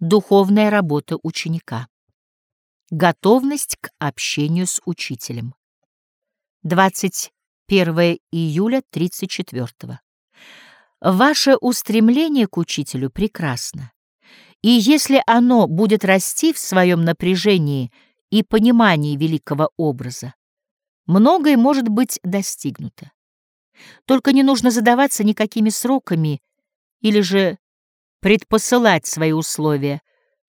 Духовная работа ученика. Готовность к общению с учителем. 21 июля 34 -го. Ваше устремление к учителю прекрасно. И если оно будет расти в своем напряжении и понимании великого образа, многое может быть достигнуто. Только не нужно задаваться никакими сроками или же предпосылать свои условия.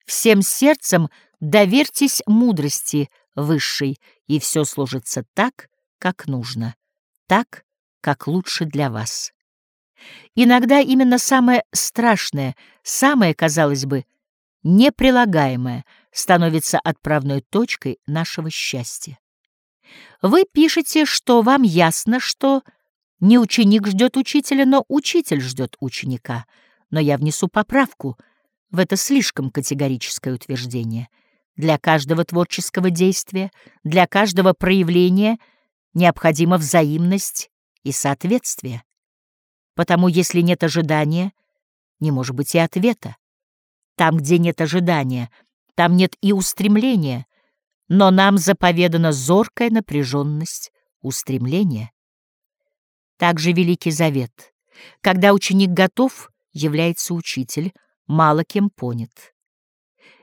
Всем сердцем доверьтесь мудрости высшей, и все сложится так, как нужно, так, как лучше для вас. Иногда именно самое страшное, самое, казалось бы, неприлагаемое становится отправной точкой нашего счастья. Вы пишете, что вам ясно, что не ученик ждет учителя, но учитель ждет ученика. Но я внесу поправку в это слишком категорическое утверждение. Для каждого творческого действия, для каждого проявления необходима взаимность и соответствие. Потому если нет ожидания, не может быть и ответа. Там, где нет ожидания, там нет и устремления, но нам заповедана зоркая напряженность устремления. Также Великий Завет. Когда ученик готов, является учитель, мало кем понят.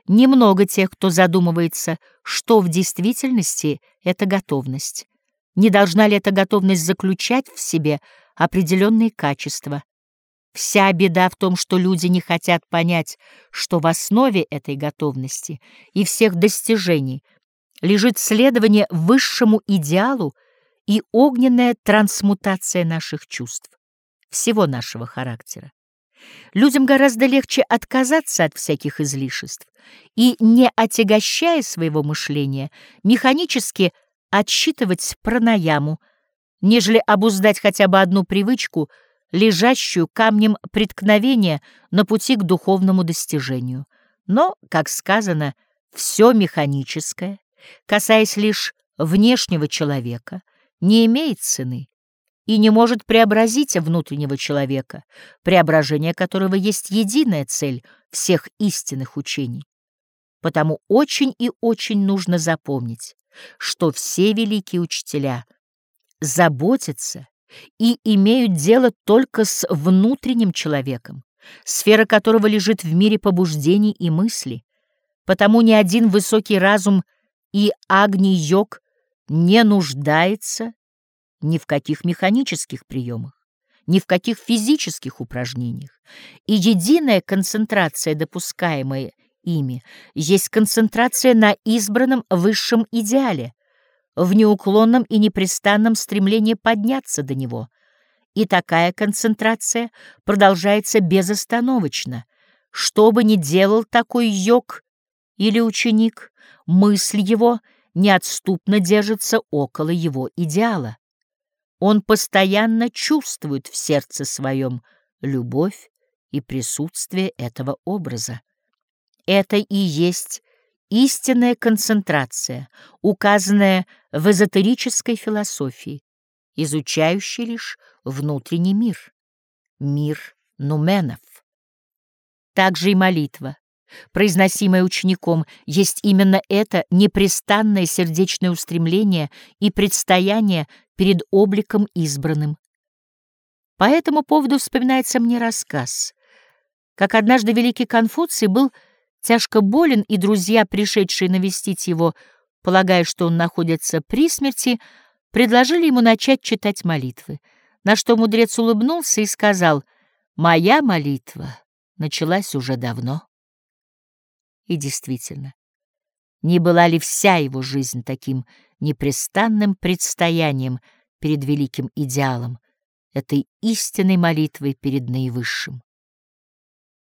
Немного тех, кто задумывается, что в действительности это готовность. Не должна ли эта готовность заключать в себе определенные качества. Вся беда в том, что люди не хотят понять, что в основе этой готовности и всех достижений лежит следование высшему идеалу и огненная трансмутация наших чувств, всего нашего характера. Людям гораздо легче отказаться от всяких излишеств и, не отягощая своего мышления, механически отсчитывать пранаяму, нежели обуздать хотя бы одну привычку, лежащую камнем преткновения на пути к духовному достижению. Но, как сказано, все механическое, касаясь лишь внешнего человека, не имеет цены и не может преобразить внутреннего человека, преображение которого есть единая цель всех истинных учений. Потому очень и очень нужно запомнить, что все великие учителя — заботятся и имеют дело только с внутренним человеком, сфера которого лежит в мире побуждений и мыслей. Потому ни один высокий разум и Агни-йог не нуждается ни в каких механических приемах, ни в каких физических упражнениях. И единая концентрация, допускаемая ими, есть концентрация на избранном высшем идеале — в неуклонном и непрестанном стремлении подняться до него. И такая концентрация продолжается безостановочно. Что бы ни делал такой йог или ученик, мысль его неотступно держится около его идеала. Он постоянно чувствует в сердце своем любовь и присутствие этого образа. Это и есть истинная концентрация, указанная в эзотерической философии, изучающей лишь внутренний мир, мир нуменов. Также и молитва, произносимая учеником, есть именно это непрестанное сердечное устремление и предстояние перед обликом избранным. По этому поводу вспоминается мне рассказ, как однажды великий Конфуций был Тяжко болен, и друзья, пришедшие навестить его, полагая, что он находится при смерти, предложили ему начать читать молитвы, на что мудрец улыбнулся и сказал «Моя молитва началась уже давно». И действительно, не была ли вся его жизнь таким непрестанным предстоянием перед великим идеалом, этой истинной молитвой перед наивысшим?